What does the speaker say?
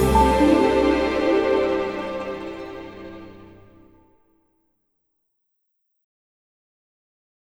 you